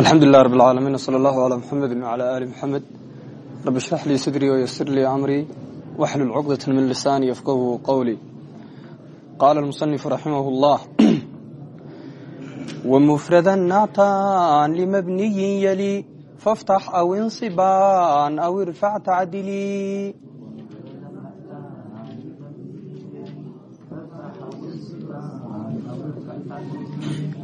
alxamdu lilah rab اlcaalamiin wsala allahu calaa muxamedi wcala aali muxamed rabi shrax lii sadrii wayasir lii amrii waxlul cuqdata min lisaani yafqahu qowlii qaala almusanifu raximah اllah wmufrada naatan limabniyin yali faftax aw insibaan aw irfac tacdilii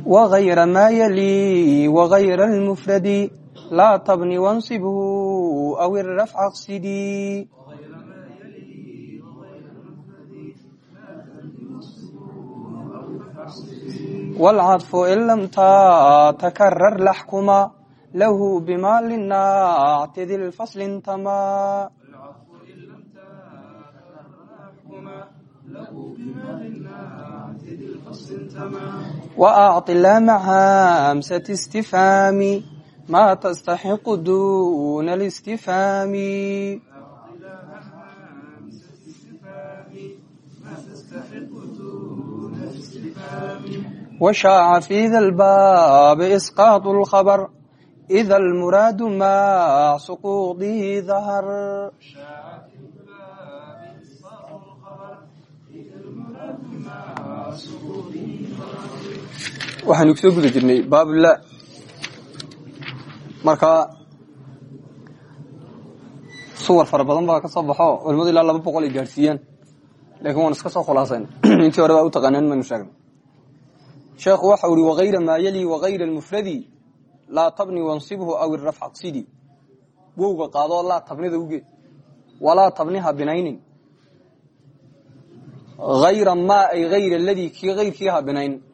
وغير ما يلي وغير المفرد لا تبني وانصبه أو الرفع اقصدي والعطف إن لم تتكرر لحكما له بما للنعت ذي الفصل انتما وأعط لا مع همسة استفهام ما تستحق دون الاستفهام وشاع في ذا الباب إسقاط الخبر إذا المراد مع سقوطه ظهر waxaanu ku soo guda jirnay baabula markaa suwar fara badan baa ka soo baxo culimadu ilaa laba boqol ay gaadhsiiyaan laakiin waan iska soo khulaasayna intii hore baa u taqaaneen maynu sheegnay. Sheekhu waxa uhi wagayra maa yali wagayra almufradi laa tabni wansibhu aw irafca qsidi wowga qaadoo laa tabnida uge walaa tabniha binaynin. Ayra maa ay ayra ladii kii ayrkii ha binayn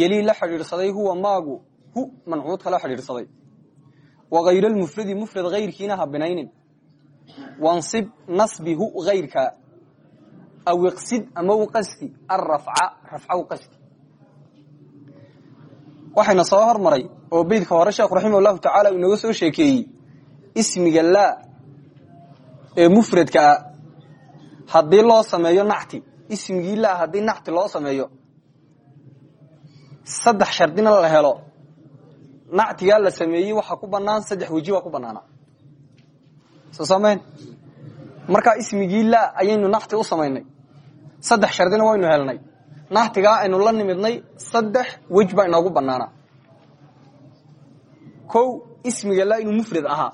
yelii la xidhiidhsaday huwa maagu hu mancuudka la xidhiidhsaday. Wagayr lmufradi mufrad hayrkiina ha binaynin. Wansib nasbi hu hayrka aw iqsid ama u qasdi arafca rafca u waxayna soo hormaray oo beydka hore sheekhu raximah llahu tacaala inooga soo sheekeeyey ismiga laa ee mufradka ah haddii loo sameeyo nacti. Ismigii laa haddii nacti loo sameeyo saddex shardina la helo. Nactigaa la sameeyey waxaa ku banaan saddex weji baa ku banaana soo samayn markaa ismigii laa ayaynu nacti u samaynay. Saddex shardina waynu helnay. Nactigaa aynu la nimidnay saddex wej baa inoogu banaana ko ismiga laa inuu mufrad ahaa.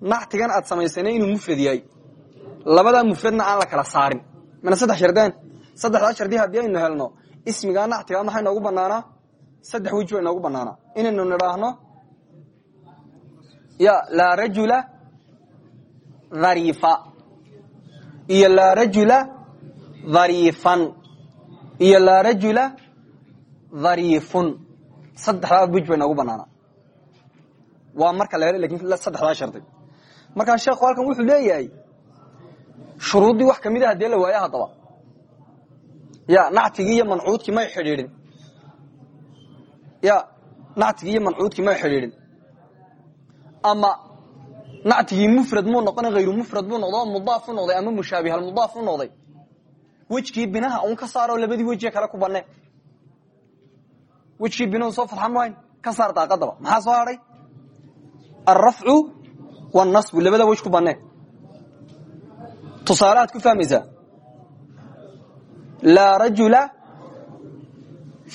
Nactigan aad samaysana inuu mufrad yahay. Labadaa mufradna aan la kala saarin. Mana saddex shardeen? Saddexdaa shardi haddii helno ismigaa nactigaa maxaa inoogu banaanaa saddex wej ba inoogu banaanaa inaynu nidhaahno ya laa rajula dhariifa iyo laa rajula dhariifan iyo laa rajula dhariifun. Saddexdaa wej ba inoogu banaanaa waa marka la helo laakiin saddexdaa shardi markaa sheekhu halkan wuxuu leeyahay shuruuddii wax ka mid a hadee la waayo haddaba ya nactigii iyo mancuudkii may xidhiidhin. Ya nactigii iyo mancuudkii may xidhiidhin. Ama nactigii mufrad muu noqona hayru mufrad buu noqdo mudaaf u noqday ama mushaabihalmudaaf u noqday. Wejkii binaha un ka saaroo labadii wejiye kale ku banne. Wejkii binahu soo fadxa mahayn ka saar daaqadaba. Maxaa soo hadhay alrafcu wاnasbu labada wej ku banne. Tusaaleaad ku fahmaysaa laa rajula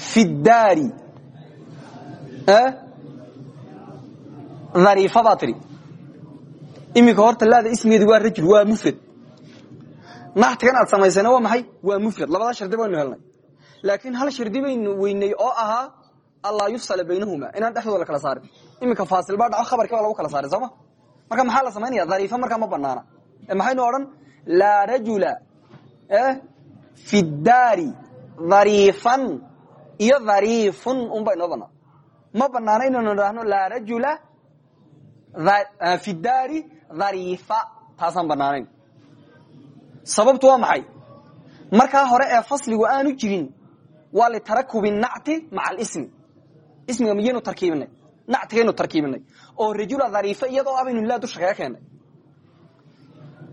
fi daari dhariifa baa tidhi iminka horta laada ismigeedi waa rajul waa mufrad nactigan aad samaysana waa maxay? Waa mufrad labadaa shardi baynu helnay. Laakiin hal shardi baynu weynay oo ahaa allaa yufsala baynahuma. Inaan dhexdooda la kala saarin. Iminka faasil baa dhaco khabarkii baa lagu kala saaray sooma marka maxaa la samaynaya dhariifa markaa ma banaana maxaynu odhan? Laa rajula fi daari dhariifan iyo dhariifun unba inoo banaan ma banaana inaynu idhaahno laa rajula fi daari dhariifa taasaan banaanayn sababtu waa maxay? Markaa hore ee fasligu aanu jirin waa litarakubi nacti maca alismi ismiga miyaynu tarkiibinay? Nactigaynu tarkiibinay. Oo rajula dhariifa iyadoo abaynu laa dusha kaga keennay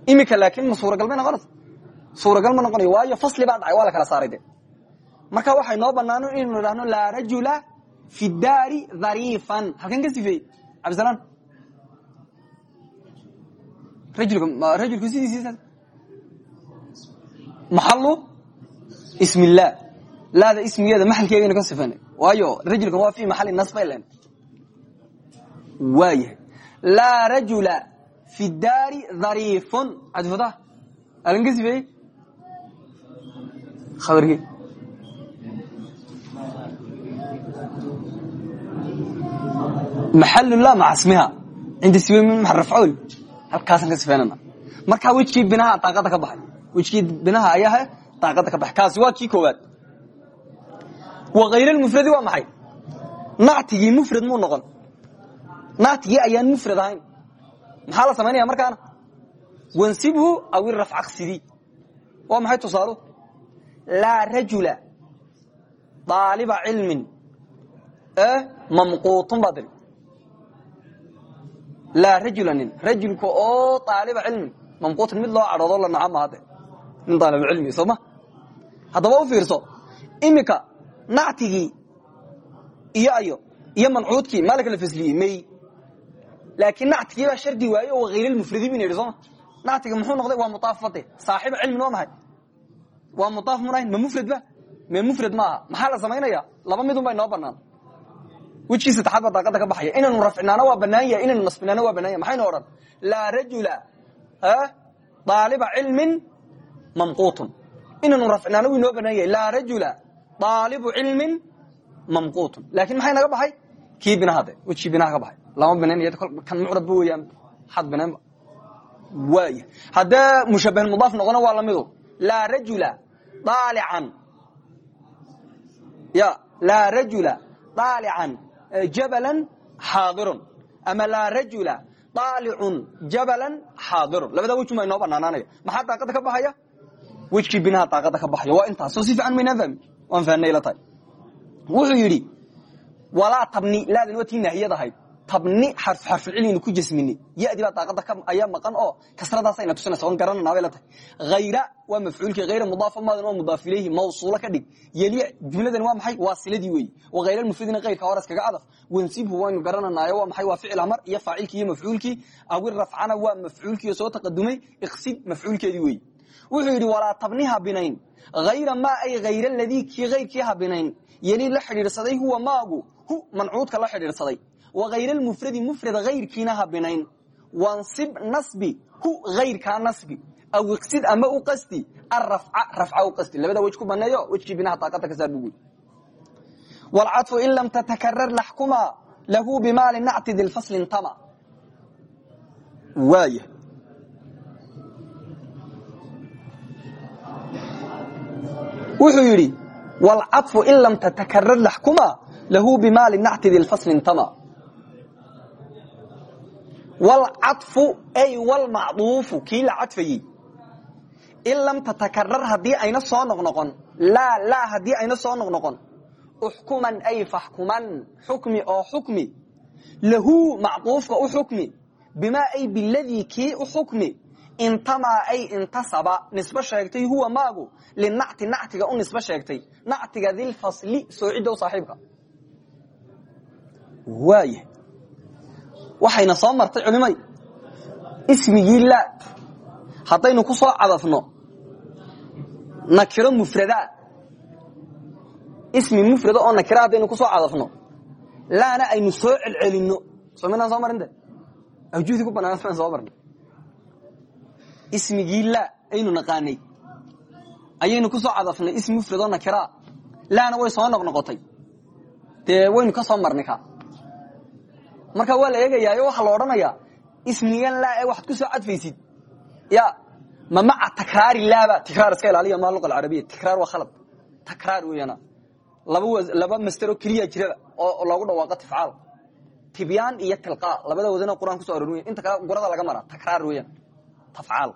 imika laakiin ma suuragal noqonaysa suuragal ma noqonayo waayo fasli baa dhacay waa la kala saaray de. Marka waxay noo banaano inaynu idhahno laa rajula fi daari dhariifan halkan ka sifeeyey cabdisalaan rajulku sidiisiisa maxalu ism illaah laada ismigeeda maxalkeegaynu ka sifanay waayo rajulkan waa fi maxali nasbay len waayahay. Laa rajula fi daari dhariifun cabdifata halkan ka sifeeyey khabarkii maxalullah maca smiha cinda siwe maa rafcool halkaasaan ka sifeynana markaa wejkii binaha daaqada ka baxay. Wejkii binaha ayaa daaqada ka baxay. Kaasi waa kii koowaad. Wa khayralmufradi waa maxay? Nactigii mufrad muu noqon. Nactigii ayaan mufrad ahayn. Maxaa la samaynaya markaana wansibhu aw irafcaqsidii waa maxay tusaalo laa rajula daaliba cilmin mamquutun baa diri laa rajula nin rajulka oo aaliba cilmin mamquutin mid loo cadhoodo la naca maade nin aalibcilmi sooma haddaba u fiirso iminka nactigii iyo ayo iyo mancuudkii maa la kala fasliyey may laakiin nactigii baa shardi waaye oo hayrlmufradi bin yidhi sooma nactiga muxuu noqday waa mudaafate saaxiba cilmin waa maxay waa mudaaf munahayn ma mufrad ba? Me mufrad maaha? Maxaa la samaynaya laba midun baa inoo banaan wejkii saddexaad baa daaqada ka baxaya. Inaynu rafcinaano waa banaan yahay inaynu nasbinaano waa banaan yahay. Maxaynu odhan laa rajula daaliba cilmin mamquutun. Inaynu rafcinaano wuu inoo banaan yahay. Laa rajula daalibu cilmin mamquutun. Laakiin maxay naga baxay? Kii binaha de wejkii binaha ka baxay. Lama binayn kan mucrabba weeyaan. Xad binaynba waaya haddee mushabahin mudaaf noqona waa lamidu laa rajula daalican ya laa rajula daalican jabala xaadirun ama laa rajula daalicun jabalan xaadirun labada wejun baa inoo banaanaanaya maxaa daaqada ka baxaya wejkii binaha daaqada ka baxaya waa intaas soo si fiican maynaan fahmi waan fahnay la tahay wuxuu yidhi walaa tabni laadan waa tabni xarf xarfucilinu ku jasmini yadi baa daaqada ayaa maqan oo kasradaasayna tusinaysa on garananabay la tahay. Hayra waa mafcuulkii hayra mudaafa maadan oo mudaaf ilayhi mawsuulo ka dhig. Yeli jumladan waa maxay? Waa siladii weeye wa hayra mufridina kayrka hore iskaga cadaf wansibhu waynu garananaayo waa maxay? Waa ficil amar iyo faacilkii iyo mafcuulkii. Awir rafcana waa mafcuulkii soo taqadumay. Iqsid mafcuulkeedii weeye wuxuu yidhi walaa tabni ha binayn. Hayra maa ay hayra ladii kii hayrkii ha binayn. Yeli la xidhiidhsaday huwa maagu. Hu mancuudka la xidhiidhsaday wayr mufradi mufrad ayrkiina ha binayn wansib nasbi hu ayrkaa nasbi. Aw iqsid ama u u qasdi labada wej ku baneeyo wejkii binaha daaqada ka saar buguy wlcaطfu in lam tatakarar laxkuma lahu bimaali nacti dilfaslin tama. Waaya wuxuu yidhi wlcaطfu in lam tatakarar laxkuma lahu bimaali nacti dilfaslin tama wlcaطfu ay wlmacduufu kii la cadfayey in lam tatakarar haddii ayna soo noqnoqon laa laa haddii ayna soo noqnoqon uxkuman ay faxkuman xukmi oo xukmi lahu macduufka u xukmi bimaa ay biladii kii u xukmi intamaa ay intasaba nisbo sheegtay huwa maagu linacti nactiga u nisbo sheegtay nactiga dilfasli soocidow saaxiibka waaya waxayna soo martay culimay. Ismigii laa haddaynu ku soo cadafno. Nakiro mufrada. Ismi mufrada oo nakira haddaynu ku soo cadafno. Laana aynu soo celcelinno. Soo midaan soo marinte awjuudi ku banaan maan soo marnay ismigii laa aynu naqaanay. Ayaynu ku soo cadafnay ismi mufrad oo laana way soo noqnoqotay. Dee waynu ka soo marnay ka marka waa la eegayaayo waxaa la odhanayaa laa ee waxaad ku soo cadfaysid ya ma maca takraari laaba tikraar iska ilaaliya ma luqa alcarabiya. Tikraar waa khalad. Takraar weeyaan laba laba masteroo keliya jiraba oo loogu dhawaaqo tifcaal tibyaan iyo tilqaa labada wadana quraan kuso arorin inta kale gurada laga mara takraar weeyaan. Tafcaal.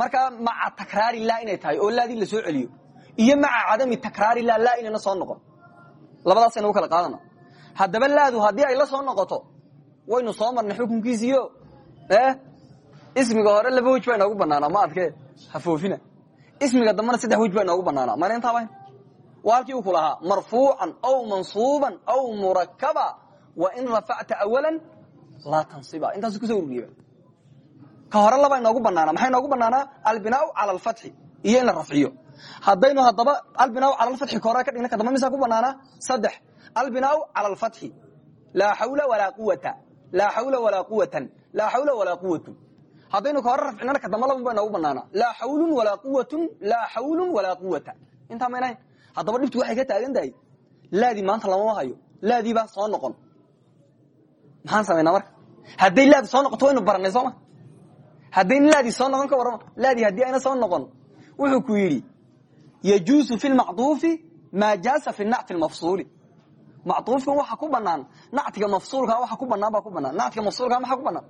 Marka maca takraari laa inay tahay oo laadii la soo celiyo iyo maca cadami takraari laa laa inayna soo noqon. Labadaasayna u kala qaadana. Haddaba laadu haddii ay la soo noqoto waynu soo marnay xukunkiisiyo ismiga hore laba wej baa inoogu banaanaa ma adke hafoofina ismiga dambena saddex wej baa inoogu banaanaa mana intaaba waa halkii u ku lahaa marfuucan aw mansuuban aw murakaba wa in rafacta awalan laa tansiba. Intaasu ku soo ururiya. Ka hore laba inoogu banaana maxay inoogu banaanaa albinaau cala alfatxi iyo in la rafciyo. Haddaynu haddaba albinaau cala alfatxi ka hore ka dhigna kadamba misaa ku banaanaa saddex. Albinaau cala alfatxi laa xawla walaa quwata laa xawla walaa quwatan laa xawla walaa quwatun haddaynu ka hore rafcinana kadamba laban ba inoogu banaana laa xawlun walaa quwatun laa xawlun walaa quwata intaa maynahayn haddaba dhibtu waxay ka taagan tahay laadii maanta lamama hayo laadii baa soo noqon maxaan samaynaa marka hadday laadi soo noqoto waynu baranay sooma haddayna laadii soo noqon ka warrama laadii haddii ayna soo noqon wuxuu ku yidhi yajuusu fi lmacduufi maa jaasa fi nacti lmafsuuli macduufkan waxa ku banaan nactiga mafsuulka waxa ku banaan baa ku banaan nactiga mafsuulka maxaa ku banaan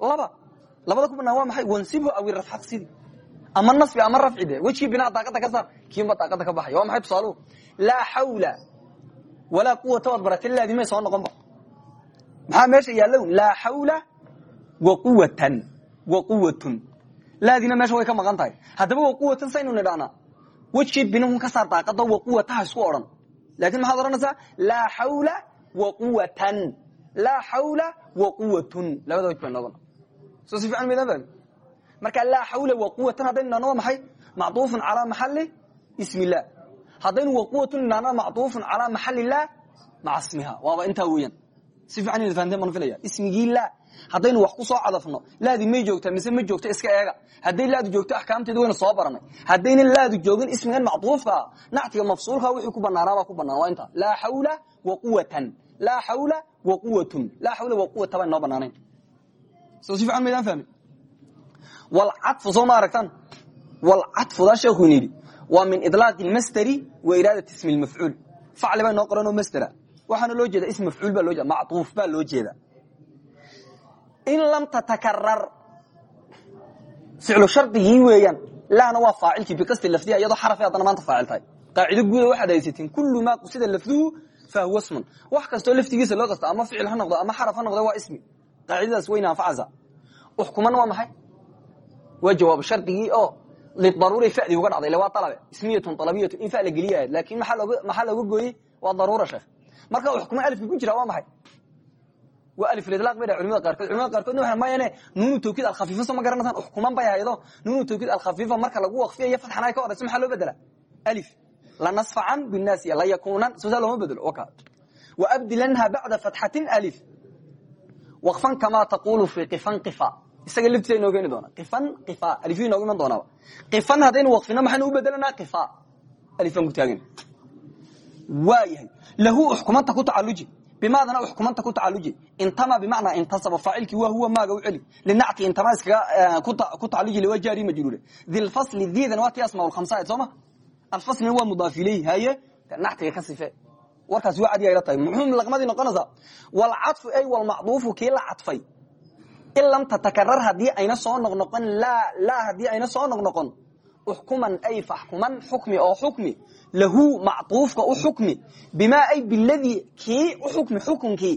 laba labada ku banaan waa maxay wansibhu aw irafxad sidi ama nasbi ama rafci de wejkii binaa daaqada ka saar kiinba daaqada ka baxay waa maxay tusaaluhu laa xawla walaa quwata waad barata laadii may soo noqon ba maxaa meesha yaallow laa xawla wa quwatan wa quwatun laadiina meesha way ka maqan tahay haddaba wa quwatan saynu nidhahnaa wejkii binahun ka saar daaqada wa quwataha isku odhan laakin maxaad odhanaysaa laa xawla wa quwatan laa xawla wa quwatun labada wej ba noqon soo si fiican maydaan fahmi marka laa xawla wa quwatan haddaynu nidhahno waa maxay macduufun calaa maxali ismi illah haddaynu wa quwatun nidhahno macduufun calaa maxali illah maca waaba intaa weeyaan si fiican inaad fahanteen baan filaya ismigii laa haddaynu wax ku soo cadafno laadi may joogtaa mise ma joogto iska eega. Hadday laadu joogto axkaamteedu waynu soo baranay. Haddayna laadu joogin ismigan macduufkaa nactiga mafsuulkaa wixii ku banaanaabaa ku banaan waa inta. Laa xawla wa quwatan laa xawla wa quwatun laa xawla wa quwata baan noo banaanayn soo si fiican maydaan fahmin. Walcadfu soo ma aragtaan? Walcadfudaa sheekuu yidhi waa min idlaaqi lmasderi wa iraadati ismi lmafcuul facli baa noo qoranoo masdera waxaana loo jeeda ism mafcuul baa loo jeeda macduuf baa loo jeeda in lam tatakarar. Ficlu shardigii weeyaan laana waa faacilkii biqasti lafdiha iyadoo xarafay haddana maanta faacil tahay qaacido guuda waxaad haysatiin kullu maa qusida lafduhu fahuwa smun wax kastoo laftigiisa loo qasto ama ficil ha noqdo ama xaraf ha noqdo waa ismi. Qaacidadaas weyna anfacaysa uxkumana waa maxay? Waa jawaab shardigii oo lidaruuri fadii uga dhacday. Le waa alabe ismiyatun alabiyatun in fa la geliya laakin maxaa looga gooyey? Waa daruura sheekh. Marka uxkuma alifka ku jira waa maxay waa aliflidlaaq bay dhahay culimada qaarkood. Culimada qaarkoodna waxay mayane nuunu tawkiid alkhafiifa soo ma garanaysaan uxkuman bay haydo nuunu tawkiid alkhafiifa marka lagu waqfiyayo fatxan ay ka horayso maxaa loo bedela alif. Lanasfacan binnaasiya layakuunan soosaa looma bedelo waka wa abdilanha bacda fatxatin alif. Waqfan kamaa taqulu fi qifan qifa. Isaga laftiisa inoo keeni doona qifan qifa alifu inoogu iman doonaaba qifan haddaynu waqfino maxaynu u bedelanaa qifa. Alifan ku taagan. Waayahay. Lahu uxkumanta ku tacaluji bimaadana uxkumanta ku tacaluji intama bimacnaa intasaba faacilkii waa huwa maaga u celi. Linacti intama iskaga ku tacaluji liwa jaari majruure dilfasli diidan waa tii asmaa lkhamsa sooma alfaslina waa mudaaf ilayhi haye nactiga ka sife. Warkaas waa cadi ayla tahay. Muxuu laqmadii noqonaysaa walcadfu ay walmacduufu kii la cadfay. In lam tatakarar haddii ayna soo noqnoqon laa laa haddii ayna soo noqnoqon uxkuman ay faxkuman xukmi oo xukmi. Lahu macduufka u xukmi. Bimaa ay biladii kii u xukmi xukunkii.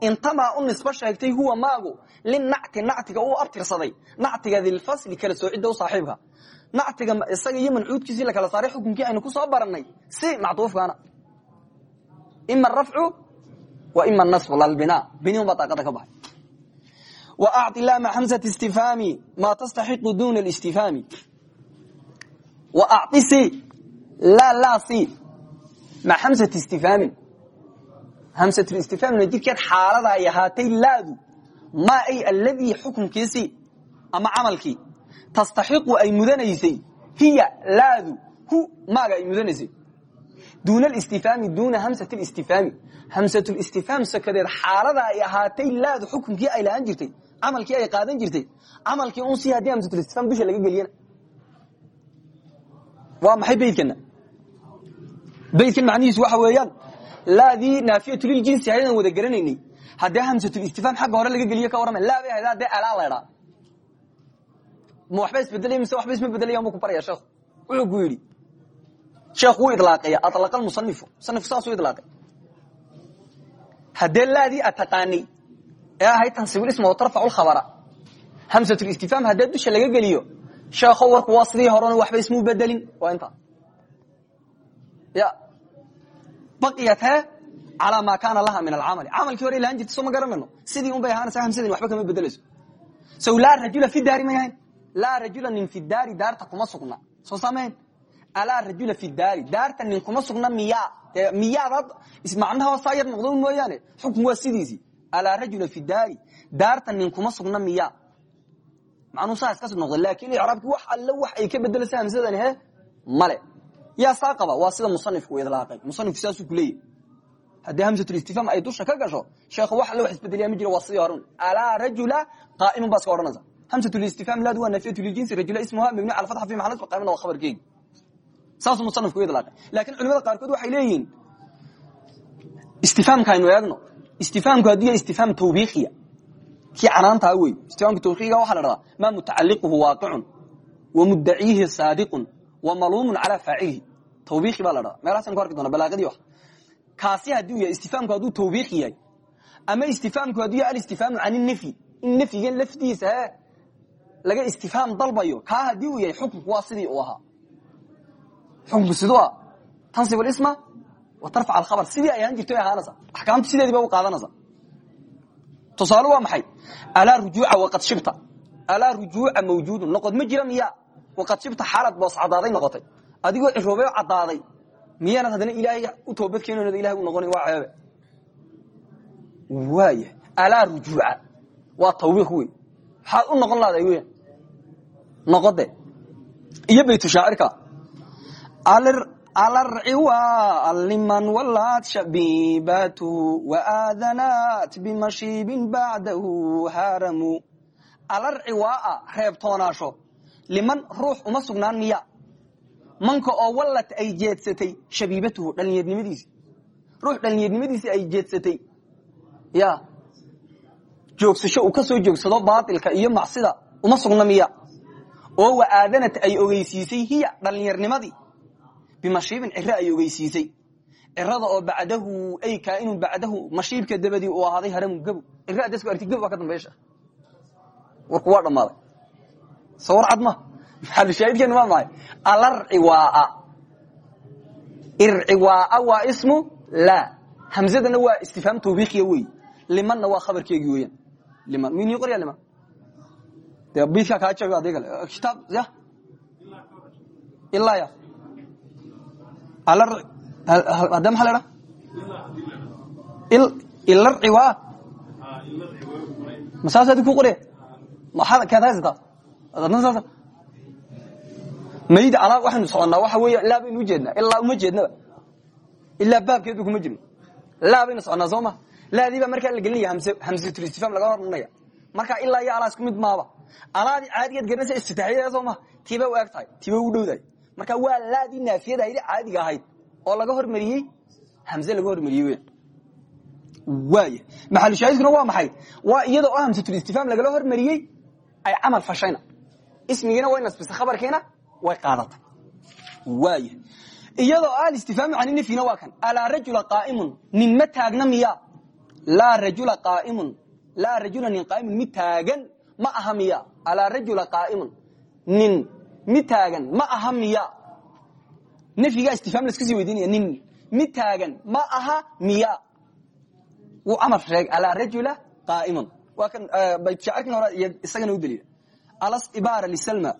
Intamaa u nisbo sheegtay huwa maagu. Linacti nactiga u abtirsaday. Nactiga dilfasli kala soocidda u saaxiibka. Nactiga isaga iyo mancuudkiisii la kala saaray xukunkii aynu ku soo barannay. Si macduufkaana ima arafcu wa ima anasbu lalbinaa bini un baa ka baxay. Wa acطi lama xamsati istifhaami maa tastaxiqu duna اlistifhaami si ma xamsati istifhaamin hamsatulistifhaamna jirkeed xaalada ay ahaatay laadu maa ay alladii xukunkiisii ama camalkii tastaxiqu ay mudanaysay hiya laadu hu maaga ay mudanaysay duuna alistifhaami duuna hamsat listifhaami hamsatulistifhaam sokadeed xaalada ay ahaatay laadu xukunkii ay lahaan jirtay camalkii ay qaadan jirtay camalkii un si haddii hamsatulistifhaam dusha laga geliyana waa maxay beydkana beydkan macnihiisu waxa weeyaan laadii naafiyatu liljinsi haydan wada garanaynay. Haddii hamsatulistifhaam xagga hore laga geliyo ka warrama laa bay hayda haddee alaa laydhaa ma waxba isbedelay mise waxba isma bedelaya mu ku baraya sheekhu. Wuxuu ku yidhi sheekhu wuu idlaaqaya alaqa musanifu musanifku saasuu idlaaqay. Haddee laadii aad taqaanay ee ahayd tansibulisma watarfacu lkhabara hamsatulistifhaam haddee dusha laga geliyo sheekho warku waa sidii horena waxba ismuu bedelin waa intaa. Ya. Baqiyat he? Calaa maa kaana laha min alcamali. Camalkii hore lahaan jirta soo ma garanayno. Sidii un bay ahaanaysaa hamsadin waxba kama bedelayso sow laa rajula fi daari may ahayn laa rajula nin fi daari daarta kuma sugna. Soo saamayn alaa rajula fi daari daarta nin kuma sugna miyaa. Dee miyaadaad macnaha hoosaa yar noqdo mooyaane? Xukun waa sidiisii alaa rajula fi daari daarta nin kuma sugna miyaa macnuu saas kas noqda laakin icraabki wax alle wax ay ka bedelaysa hamsadani he? Male. Yaa saa qaba waa sida musanifku idlaaqay. Musanifku saasuu kuleeyahy haddii hamsatulistifhaam ay dusha ka gasho sheekhu wax alle wax isbedeliya ma jiro waa sidii horun alaa rajula qaa'imun baa iska odhanaysa. Hamsatulistifhaam laadu waa nafiyatu liljinsi rajula ismuha mabni cala fatxa fi maxal qaimna waa khabarkeegi. Saasuu musanifku idlaaqay. Laakiin culimada qaarkood waxay leeyihiin istifhaamka aynu eegno. Istifhaamku hadduu yahay istifhaam tawbiikiya kii canaantaa wey istifhaamka tawbiikiga waxaa la dhahdaa maa mutacaliquhu waaqicun wa muddaciihi saadiqun wa maluumun calaa faacilihi. Tawbiiki baa la dhadaa meelahaasan ku arki doona balaagadii wax. Kaasi hadduu yahay istifhaamku hadduu tawbiiki yahay ama istifhaamku hadduu yahay alistifhaamu can nafyi in nafyigan laftiisa he laga istifhaam dalbayo kaa haddii uu yahay xukunku waa sidii uu ahaa. Xukunku siduu ah tansib alisma wa tarfac alkhabar. Sidii ay ahaan jirto ay ahaanaysa. Axkaamtu sideediiba u qaadanaysa tusaale waa maxay? Alaa rujuuca waqad shibta. Alaa rujuuca mawjuudun. Noqod ma jira miya waqad shibta xaalad boos cadaaday noqotay. Adigoo ciroobay oo cadaaday miyaanad haddana ilaahay u toobad keenonad ilahay u noqonay waa ceebe waaya alaa rujuuca. Waa tawbiiq wey maxaad u noqon lahday weyan noqode iyo alarciwa liman walaad shabiibatu waaadanaat bimashiibin bacdahu haaramu alarciwaaa reebtoonaasho liman ruux uma sugnaan miya manka oo wallad ay jeedsatay shabiibatuhu dhalinyarnimadiisi ruux dhalinyarnimadiisi ay jeedsatay ya joogsasho uu ka soo joogsado baatilka iyo macsida uma sugna miya oo waaaadanat ay ogeysiisay hiya dhalinyarnimadii bimashiibin ciro ay ogeysiisay cirada oo bacdahu ay kaainu bacdahu mashiibka dabadii uu ahaaday haramu gabow ciro haddaad ku arti gabow baa ka dambeysha warku waa dhammaaday soo war cad ma maxalushaahidkeenu waa mahay alarciwaaa irciwaaa waa ismu laa hamzadana waa istifhaam tawbiikiya wey limanna waa khabarkeegii weeyaan liman minii qorya liman dee biidkaa kaa adii kale kitaab ya ilaa ya hadda maaa la ilarciwaa masaasadi ku qore kaad haysataa adna saasa mayda alaa waxaynu soconnaa waxa weya laa baynu ujeednaa ilaa uma jeednaba. Ilaa baabkeedu kuma jirno laa baynu soconnaa soo ma? Laadii baa markaa la gelinaya hamsatulistifhaam laga hormarinaya markaa ilaa iyo alaa isku maaba. Alaadii caadigeed garanaysa istitaaxiyada soo ma? Tiibay u tiibay u dhowdahay marka waa laadii naafiyadahaydi caadiga ahayd oo laga hormariyey hamze laga hormariyey waaya maxalushaahidkuna waa maxay? Waa iyada oo hamsatulistifhaam lagala hormariyey ay camal fashayna. Ismigiina way nasbisa khabarkiina way qaadatay waaya iyadoo alistifhaamu can nafyina waa kan. Alaa rajula qaaimun nin ma miya laa rajula qaaimun laa rajula nin qaaimun ma aha miya rajula qaaimun nin mid taagan ma aha miya. Nafyigaa istifhaam laska sii weydiinaya nin. Mid taagan ma aha miya. Wuu camal sheegay alaa rajula qaaimun. Waa kan baytshaacirkan hore iyo isagana u daliila alasdibaara lisalma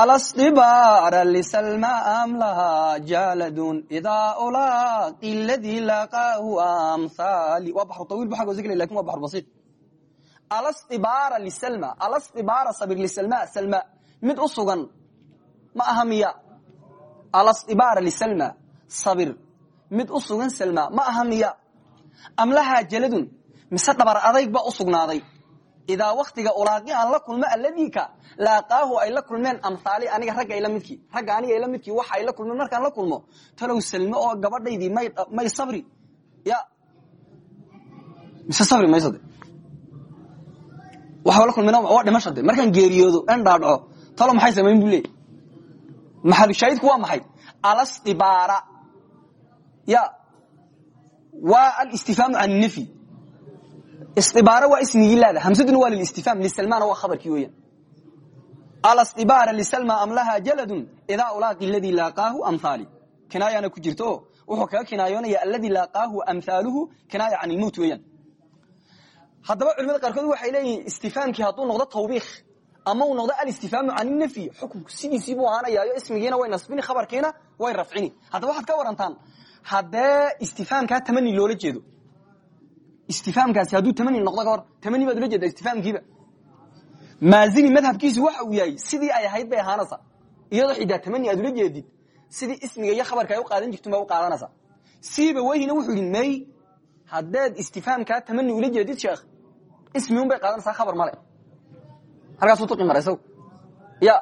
alasdibaara lisalma am laha jaaladun idaa ulaaqi ladii laqaahu amhaali waa baxru tawiil bu xagga zikri laakiin waa baxru basiit alasdibaara lisalma alasdibaara sabir lisalma salma mid u sugan ma aha miya. Alasdibaara lisalma sabir. Mid u sugan salma ma aha miya. Am lahaa jaladun mise dhabar adayg ba u sugnaaday. Idaa waktiga ulaaqi aan la kulmo aladiika laaqaahu ay la kulmeen amhaali aniga ragga ayla midkii ragga aniga ayla midkii waxa ay la kulmeen markaan la kulmo. Talow salme oo gabadhaydii may sabri. Ya. Mise sabri mayso de waxa la kulmeen waa dhimasha markaan geeriyoodo en dhaadhaco talo maxay samayn buu leey maxalushaahidku waa maxay? Alasdibaara ya waa alistifhaamu can nafyi istibaara waa ismigii laada hamsaduna waa lilistifhaam lisalmana waa khabarkii weeyaan. Alasdibaara lisalma am laha jaladun idaa ulaaqi ladii laaqaahu amhaali kinaayana ku jirto wuxuu kaga kinaayoonaya alladii laaqaahu amhaaluhu kinaaya can ilmowt weeyaan. Haddaba culimada qaarkood waxay leeyihiin istifaamkii hadduu noqdo tawbiikh ama uu noqdo alistifhaamu can nafyi xukunku sidiisii buu ahaanayaayo ismigiina way nasbini khabarkiina way rafcini. Haddaba waxaad ka warantaan haddee istifaamkaa tamani loola jeedo? Istifaamkaasi hadduu tamani noqdo ka hor tamani baad ula jeeda istifaamkiiba maazini madhabkiisu waxa uu yahay sidii ay ahayd bay ahaanaysaa iyadoo xidaa tamani aad ula jeedid sidii ismiga iyo khabarka ay u qaadan jirtun u qaadanaysaa siiba weyhina wuxuu yidhi may haddaad istifaamkaa tamani ula jeedid sheekh ismiun bay qaadanaysaa khabar male halkaasuu tuqi mara isagu ya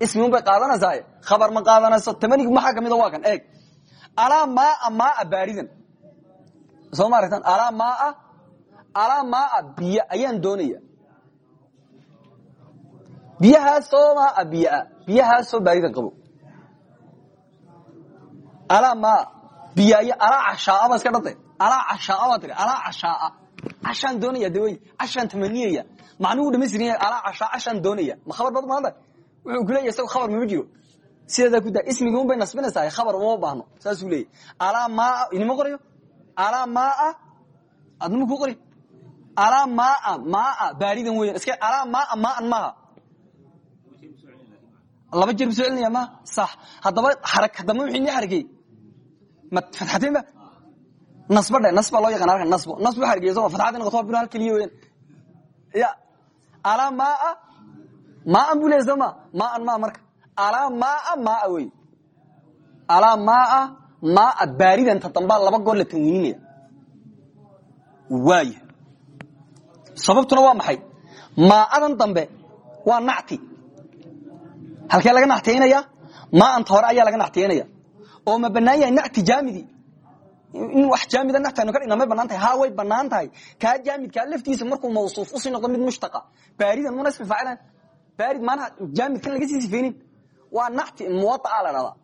ismiun bay qaadanaysaa khabar ma qaadanayso tamanigu maxaa kamida waa kan eeg alaa maaa maaa baaridan soo ma aragtaan alaa maaa alaa maaa biyo ayaan doonaya biyahaasoo maaa biyaa biyahaasoo baaridan qabo alaa maa biyayo alaa cashaaa ba iska dhate alaa cashaaa baa tiri alaa cashaaa cashaan doonaya de wey tamaniyaya macnuhu dhamaystiran yahay alaa cashaa cashaan doonaya ma khabar bad maanta wuxuu ku leeyahy isaga khabar mama jiro sideedaa ku daa ismigii un bay nasbinaysaa khabar uma baahno saasuu leeyahy alaa maa inima qorayo alaa maaa adnima ku qori alaa maaa maaa baaridan weyan iska alaa maaa maan maaha laba jeer soo celinaya ma sax haddaba dambe wixii nii xarakeeyey ma fatxateen ba nasba dhe nas baa loo yaqana halkan nasbo nas bu xarakeeye soo ma fatxada noqoto waa bilo hal keliya weyan ya maaa? Maan bu leeyay soo ma maan maa marka. Alaa maaa maaa wey. Alaa maaa maaa baaridanta dambaa laba goor la tanwiininaya waaya sababtuna waa maxay? Maaadan dambe waa nacti. Halkee laga nactiynaya maanta hore ayaa laga nactiynaya oo ma banaan yahay nacti jaamidi in wax jaamida nactanu ka dhigna may bannaan tahay ha way bannaan tahay kaa jaamidkaa laftiisa markuu mawsuuf u sii noqdo mid mushtaqa. Baaridan muna ismi faacilan baarid maanaha jaamidkan laga sii sifeynin waa nacti muwaaa la dhahdaa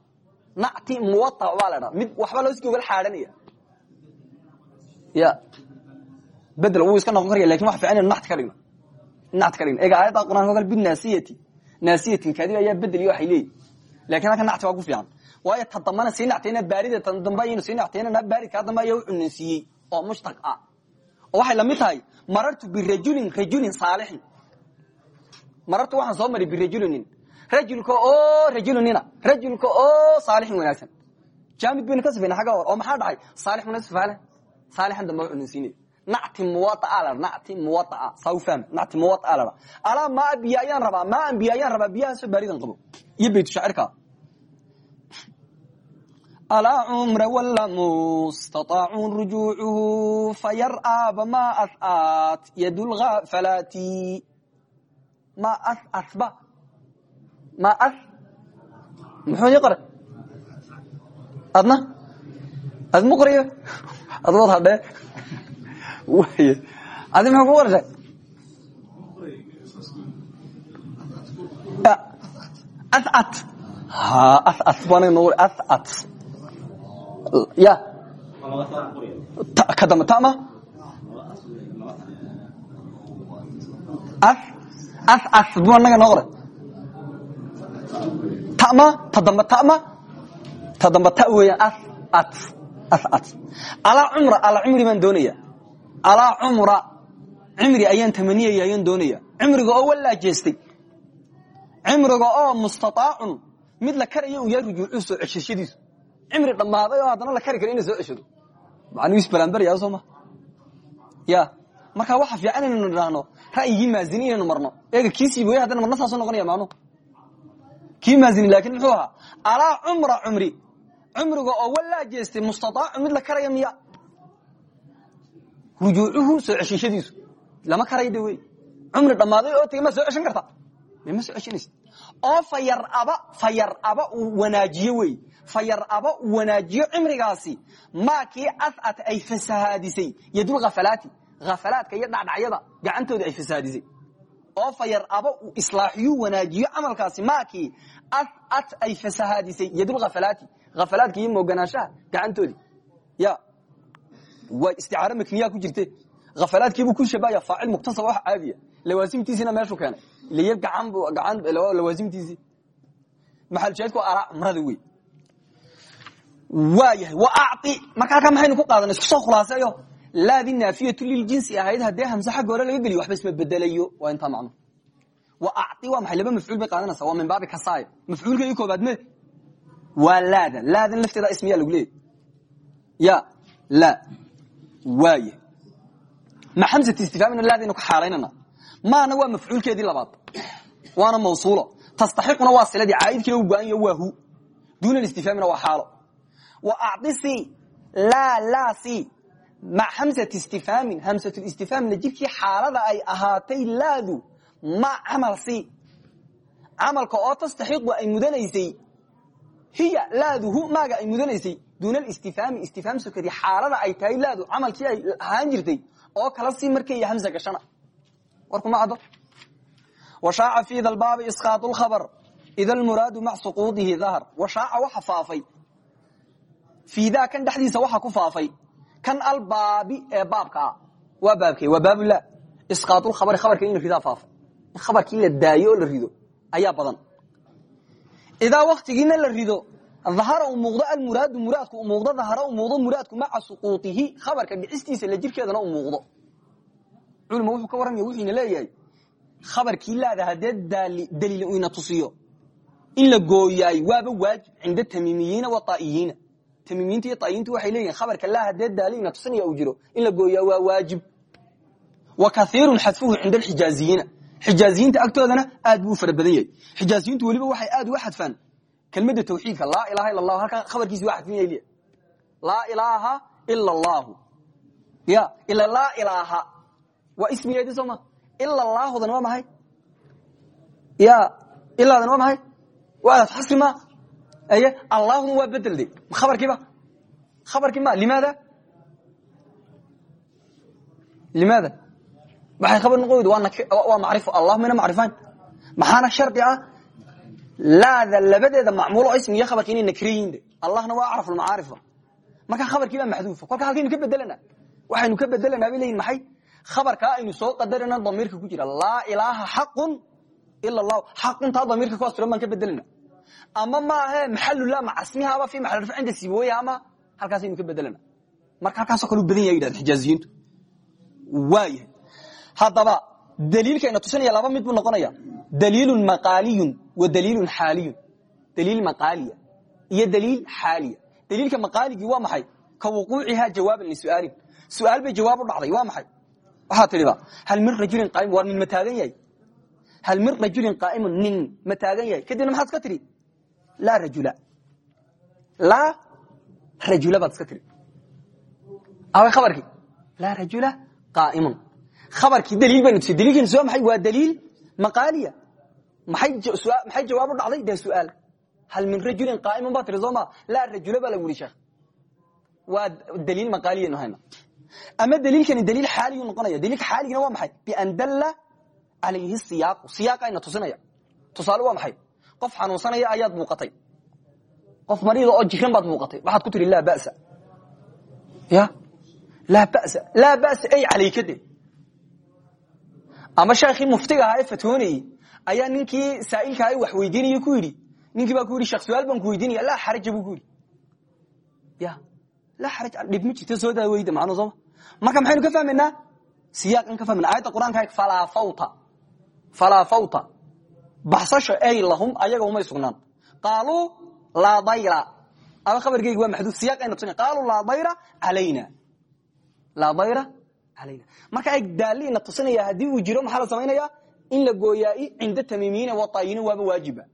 nacti muwaa baa la dhahda mid waxba loo sgogol xaahanaya ya. Bedel wuu iska noqon karaya laakiin waxa fiican inu nacti ka dhigno. Nacti ka dhigno. Ega aayadda qur'anka o kale binaasiyati naasiyatin kadib ayaa bedel iyo waxay leeyihiin laakiin halka nacti waa ku fiican waayo ta dambana sii nactayna baarida tan dambe ayaynu sii nactaynana baaridkaa dambe ayaa u cunansiiyey oo mushtaq ah. Oo waxay la mid tahay marartu birajulin rajulin saalixin marartu waxaan soo maray birajulinin. Rajulka oo rajulunina rajulka oo saalixin wanaagsan. Jaamid baynu ka sifayna agga hor oo maxaa dhacay? Saalix munasifale saalixan dambe u cunansiinaya nacti muwaaa la nacti u fahma nacti muwaaa la alaa maa biyo ayaan rabaa maan biyo ayaan rabaa biyahaasoo baaridan qabo. Iyo baytu shaacirka alaa cumra wala mustaطaacun rujuucuhu fayar'aaba ma ahat yadulghafalaati ma ahatba ma a muxuu ii qoray adna adma qorayo adwood hadhee way adi muxuu ku ha ahat bana noo ahat ya. Ka dambe tama ahat bu anaga noo qoray tama ta dambe tama ta dambe ta weeyaan ahat ahat alaa cumra alaa cumri baan doonaya alaa cumra cimri ayaan tamaniyaya ayaan doonaya cimriga oo walaa jeestay cimriga oo mustaطaacun mid la karayo uu yahay rujuucu soo ceshashadiisu cimri dhammaaday oo haddana la kari karo ina soo ceshado macnuu isbalanberaya soo ma ya marka waxa fiican inaynu idhaahno ra'yigii maazini inaynu marno. Eega kiisiiba way haddana marna saasu noqonaya macnuhu kii maazini laakin muxuu ahaa? Alaa cumra cumri. Cumriga oo walaa jeestay mustaطaacun mid la karaya miya rujuucuhu soo ceshashadiisu lama karay de wey cumri oo tegey ma soo ceshan karta. Ma soo ceshanaysa oo fayaraba fayaraba uu wanaajiyo wey fayaraba uu wanaajiyo cimrigaasi maa kii asat ay fasahaadisay yadul khafalaati khafalaadka iyo dhacdhacyada gacantooda ay fasahaadisay oo fayaraba uu islaaxiyu wanaajiyo camalkaasi maa kii asat ay fasahaadisay yadul khafalaati khafalaadka iyo mooganaanshaha gacantoodii ya waa isticaaro makniya ku jirte khafalaadkiibuu ku shabaya faacil muktasab wax caadiya lawaasimtiisina meeshu keenay liy gacan gaan lawaasimtiisii maxalsheedku alaa cumrada wey waa yahay wa acti marka halkaa maxaynu ku qaadana isku soo khulaaseeyo? Laadi naafiyatu liljinsi ahayd haddee hamse xagga hore laga geliyo waxba isma bedelayo waa intaa macnu wa acti waa maxay? Laba mafcuul bay qaadanaysaa. Waa min baabi kasaaya mafcuulka ii koobaad me waa laada laadan lafteeda ismiyaa lagu leeyay ya la waaya ma xamsat istifhaamina laadaynu ka xaalaynana maana waa mafcuulkeedii labaad. Waana mawsuulo. Tastaxiquna waa siladii caaidkiina u go-an waa hu. Duuna istifhaamina waa xaalo wa acdi si laa laa si mac hamsati istifhaamin hamsatulistifhaamna jirkii xaalada ay ahaatay laadu. Ma camal si. Camalka oo tastaxiqu ay mudanaysay hiya laadu hu maaga ay mudanaysay. Duuna istifhaami istifhaam sokadi xaalada ay tahay laadu. Camalkii ay ahaan jirtay oo kala si markay hamsa gashana. Warkuma caddo. Washaaca fi da baabi isqaat lkhabr ida almuraadu mac suquudihi dahr washaaca waxa faafay fiidaa kan dhexdiisa waxa ku faafay. Kan albaabi ee baabka ah. Waa baabkee waa baabula isqaaulkhabari khabarka in la ridaa faafay. In khabarkii la daayo la rido ayaa badan. Idaa waktigiina la rido ahara u muuqdo almuraadu muraadku u muuqdo dahara u muuqdo muraadku maca suquutihi khabarka dhicistiisa la jirkeedana u muuqdo. Wuxuu ka warramaya wuxuuna leeyahay khabarkii laada haddee daliil ina tusiyo. In la gooyaay waaba waajib cinda tamiimiyiina wa tamiimiyiinta iyo aa'iyiintu waxay leeyihiin khabarka laa haddee daali ina tusinaya uu jiro in la gooyaa waa waajib. Wa kaiirun xadfuhu cinda alxijaaziyiina xijaaziyiinta agtoodana aad buu u fara badan yahay. Xijaaziyiintu weliba waxay aad uga xadfaan kelmadda tawxiidka laa ilaha illa allahu halkaa khabarkiisi waa xadfin yay laa ilaaha ila allahu ya ila laa ilaaha. Waa ismigeedi soo ma? Ila allaahudan waa maxay? Ya ilaadan waa maxay? Waa aad xasri ma aye allaahuna waa bedel de khabarkiiba khabarkii ma limaada limaada maxay khabar noqon weyda waa macrifo allahumana macrifaan maxaana shardi ah laada labadeeda macmuulo ismigiyo khabarka inay nakriyiin de allahna waa acraf lmacaarifa marka khabarkii baa maxduufa kolka halkaynu ka bedelana waxaynu ka bedelanaa bay leyihin maxay khabarkaa aynu soo qadarana damiirka ku jira laa ilaaha xaqun ila llah xaquntaa damiirka ku asturan baan ka bedelana ama maahe maxalulah macasmihaaba fi maxal rafc cinda sibaweyha ama halkaasaynu ka bedelana marka halkaasoo kale u badan yaha yidhahda xijaaziyiintu waayahay haddaba daliilkayna tusinaya laba mid buu noqonaya daliilun maqaaliyun wa daliilun xaaliyun. Daliil maqaaliya iyo daliil xaaliya. Daliilka maqaaligii waa maxay? Ka wuquuciha jawaaban lisu'aalin su'aal bay jawaab u dhacday waa maxay? Waxaa tidhiba hal min rajulin qaaimun? Waar nin ma taagan yahay. Hal min rajulin qaaimun? Nin ma taagan yahay. Kadibna maxaad iska tidhi laa rajula laa rajula baad iska tidhi away khabarkii laa rajula qaaimun khabarkii daliil baynu tusay daliilkaynu soo maxay waa daliil maqaaliya maxay jawaab u dhacday dee su'aal hal min rajulin qaaimun baa tiri soo ma laa rajula baa lagu yidhi sheekh waa daliil maqaaliyaynu hayna ama daliilkani daliil xaaliyu noqonaya daliilka xaaligina waa maxay bian dalla calayhi siyaaqu siyaaqayna tusinaya tusaale waa maxay qof xanuunsanaya ayaad muuqatay. Qof mariida oo jiran baad muuqatay. Waxaad ku tihi laa ba'sa. Ya? Laa ba'sa. Laa ba'sa ay calayka de ama sheekhii muftiga ahaa ee fatwoonayey ayaa ninkii saa'ilka aha wax weydiinaya ku yidhi. Ninkii baa ku yidhi shekh su'aal baan ku weydiinaya. Laa xaraja buu ku yidhi. Ya? Laa xaraj dhib ma jirto soo daa weyda macnuu sooma marka maxaynu ka fahmaynaa siyaaqan ka fahmayna aayadda qur'anka falaa fawta. Falaa fawta baxsasho ay lahum ayaga umay sugnaan. Qaaluu laa dayra ama khabargeygi waa maxduuf siyaqayna tusin qaaluu laa dayra calayna. Laa dayra calayna. Marka ay daaliina tusinaya haddii uu jiro maxaa la samaynaya in la gooyaai cinda tamiimiyiina wataayiina waaba waajiba.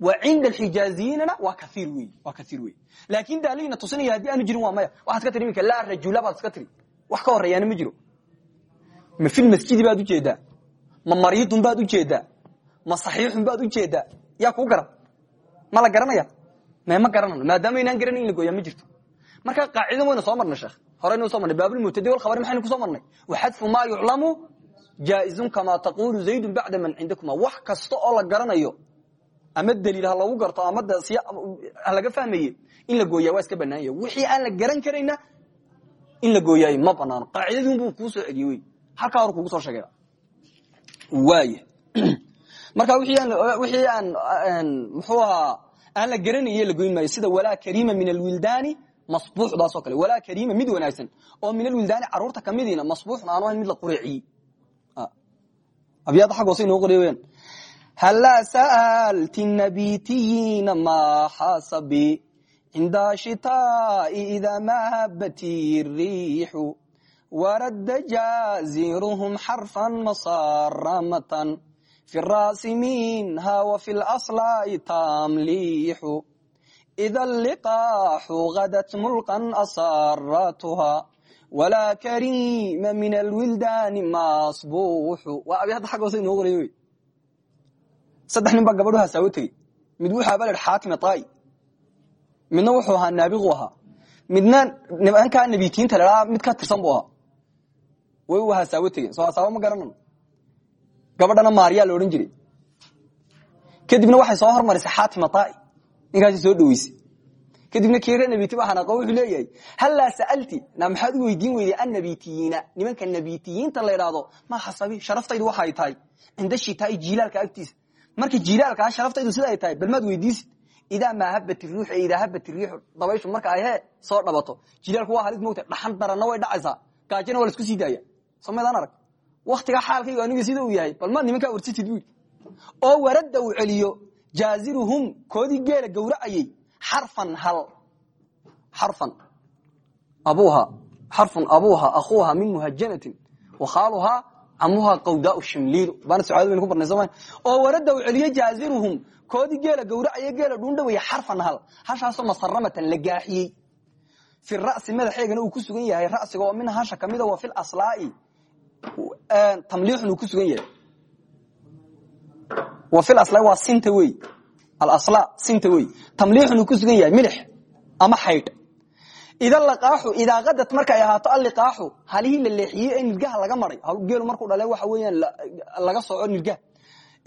Wa cinda alxijaaziyiinana waa kaiir wey waa kaiir wey laakin daaliina tusinaya haddii aanu jirin waa maya. Waxaad ka tiri iminka laa rajula baad iska tiri. Wax ka horeeyaana ma jiro. Ma fil masjidi baad u jeedaa ma mariidun baad u jeedaa ma saxiixun baad u jeedaa yaa kuu garan? Ma la garanaya me ma garanano maadaama inaan garanay in la gooyaa ma jirto. Marka qaacidan waynu soo marnay sheekh. Horeynu soo marnay baabulmubtadi walkhabari maxaynu ku soo marnay? Waxadfu maa yuclamu jaa'izun kamaa taqulu zaydun bacda man cindakuma wax kasta oo la garanayo ama daliil ha lagu garto ama ha laga fahmaye in la gooyaa waa iska banaanya wixii aan la garan karayna in la gooyaayo ma banaano qaacidadiinbuu kuu soo celiye wey halkaa hor kugu soo sheegay. Waaya marka wixii aan muxuu ahaa aan la garanaye la goyn maayo sida walaa kariima min alwildaani masbuuxdaasoo kale. Walaa kariima mid wanaagsan oo min alwildaani carruurta kamidiina masbuuxun aanu ahayn mid la qureeciyey abyaada xag inoo qoriya weyaan halaa sa'alti nabitiyiina maa xasabi cinda shitaa'i idaa mahabati riixu warada jaaziruhum xarfan masaramatan fi raasi minha wa fi laslaa'i tamliixu ida liqaaxu gadat mulqan asaratuha walaa kariima min alwildaani masbuuxu waa abi hadda xag hoose inoo qoraya wey saddex nin baa gabadhu hasaawo tegey mid wuxuu abaa lahi xaatim aai midna wuxuu ahaa naabiqu ahaa midna nimankaa nabitiinta lahaa mid ka tirsan gabadhana maariyaa la odhan jiray. Kadibna waxay soo hormarisay xaatim aai ninkaasi soo dhaweysay. Kadibna kere nabiti baa xanaaqo wuxuu leeyahay hallaa sa'alti na maxaad weydiin weyday annabitiyiina? Nimanka nabitiyiinta la idhaahdo ma xasabi sharaftaydu waxay tahay. Cinda shitaai jiilaalka agtiisa. Marka jiilaalkaa sharaftaydu sida ay tahay bal maad weydiisid. Idaa maa habat riix ee idaa riixu dabayshu marka ay soo dhabato. Jilaalku waa halis mogta dhaxan daranna way dhacaysaa. Gaajana waa la isku sii daaya. Arag waktigaa xaalkaygu aniga sida uu yahay bal maad nimankaa warsitid buui oo waradda uu celiyo jaaziruhum koodii geela gowracayey xarfan hal. Xarfan. Abuha xarfun abuha akuuha min muhajanatin wakhaaluhaa camuha qawdaa shimliilu baana sucaadi baynu ku barnay sooma oo waradda uu celiyo jaaziruhum koodii geela gowracaya geela dhuundhawaya xarfan hal. Hashaasoo masaramatan la fi ra'si madaxeegana uu ku sugan yahay ra'siga oo min hasha kamida wa fi aslaa'i tamliixun uu ku sugan yahay. Wa fi aslaa'i waa sinta wey alasla sinta wey tamliixun uu ku sugan yahay milix ama xaydh ida liqaaxu idaa kadad markay ahaato alliqaaxu halihii la leexiyey ee nirgaha laga maray. Geelu markuu dhale waxa weeyaan laga sooco nirgaha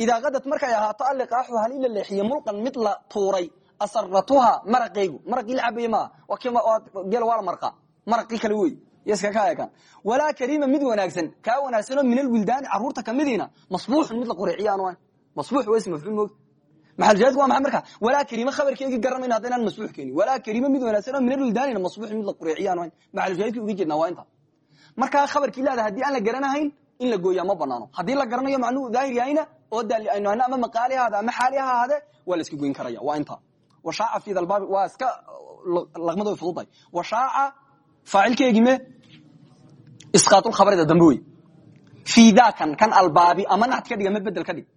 idaa kadad markay ahaato alliqaaxu halii la leexiye mulqan mid la tuuray asaratuha maraqeygu maraqii la cabaye maaha. Geel waa la marqaa. Maraqii kale wey walaa kariima mid wanaagsan kaa wanaagsanoo min alwildaani carruurta kamidiina masbuuxun mid la qureeciye aanu ahayn masbuux waa ism mafcuul moogta maxaljaadku waa maxay marka walaa kariima khabarkeegii garamayna haddaynaan masbuux keenin walaa kariima mid wanaagsanoo min alwildaanina masbuuxun mid la qureeciye aanu ahayn maxaljaadkii uga jeednaa waa inta markaa khabarkii leeda haddii aan la garanahayn in la gooyaa ma banaano haddii la garanayo macnuhu daahir yahayna oo daali aynu hana ama maqaali ha ama xaali ha waa la iska goyn karaya waa inta washaaca fi dalbaabi waa iska laqmada way fududahay washaaca faacilkeegii me isqaatulkhabarida dambe wey. Fi dakan kan albaabi ama nact ka dhig ama bedel ka dhig.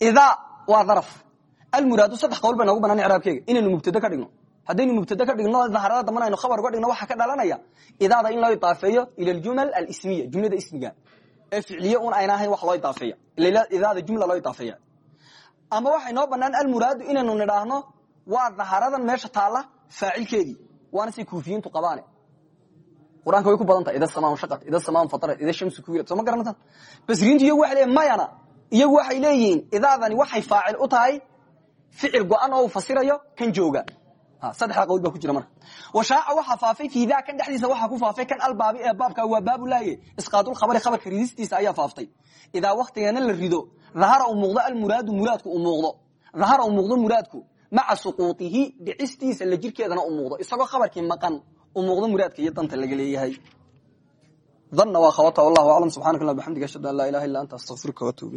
Idaa waa daraf. Almuraadu saddex qowl bay noogu banaan icraabkeega. Inaynu mubtado ka dhigno. Haddaynu mubtado ka dhigno daharada dambana aynu khabar uga dhigno waxaa ka dhalanaya idaada in loo idaafeeyo ila aljumal alismiya jumlada ismiga. Ee un ayna ahayn wax loo idaafeeya idaada jumla loo idaafeeya ama waxay noo banaan almuraadu inaynu nidhaahno waa daharadan meesha taalla faacilkeedii waana say kuufiyiintu qabaane qur'aanka way ku badan tahay ida samaa shaqat ida samaa fatarat ida shamsu kuwirat soo ma garanaysan basriintu iyagu waxay leeyihiin mayana iyagu waxay leeyihiin idaadani waxay faacil u tahay ficil go-an oo uu fasirayo kan jooga. Saddexda qowl baa ku jira marka washaaca waxaa faafay fi daa kan dhexdiisa waxaa ku faafay kan albaabi ee baabka waa baabulaaye isqaadulkhabari khabarka ridistiisa ayaa faaftay. Idaa waktigana la rido dahara uu muuqdo almuraadu muraadku uu muuqdo. Dahara uu muuqdo muraadku maca suquutihi dhicistiisa la jirkeedana uu muuqdo. Isagoo khabarkii maqan uu muuqdo muraadka iyo danta laga leeyahay. Dhanna waa khawata wallahu aclam subxanaka allah bxamdiga ashhadu an laa ilaha illa anta astaqfiruka watuub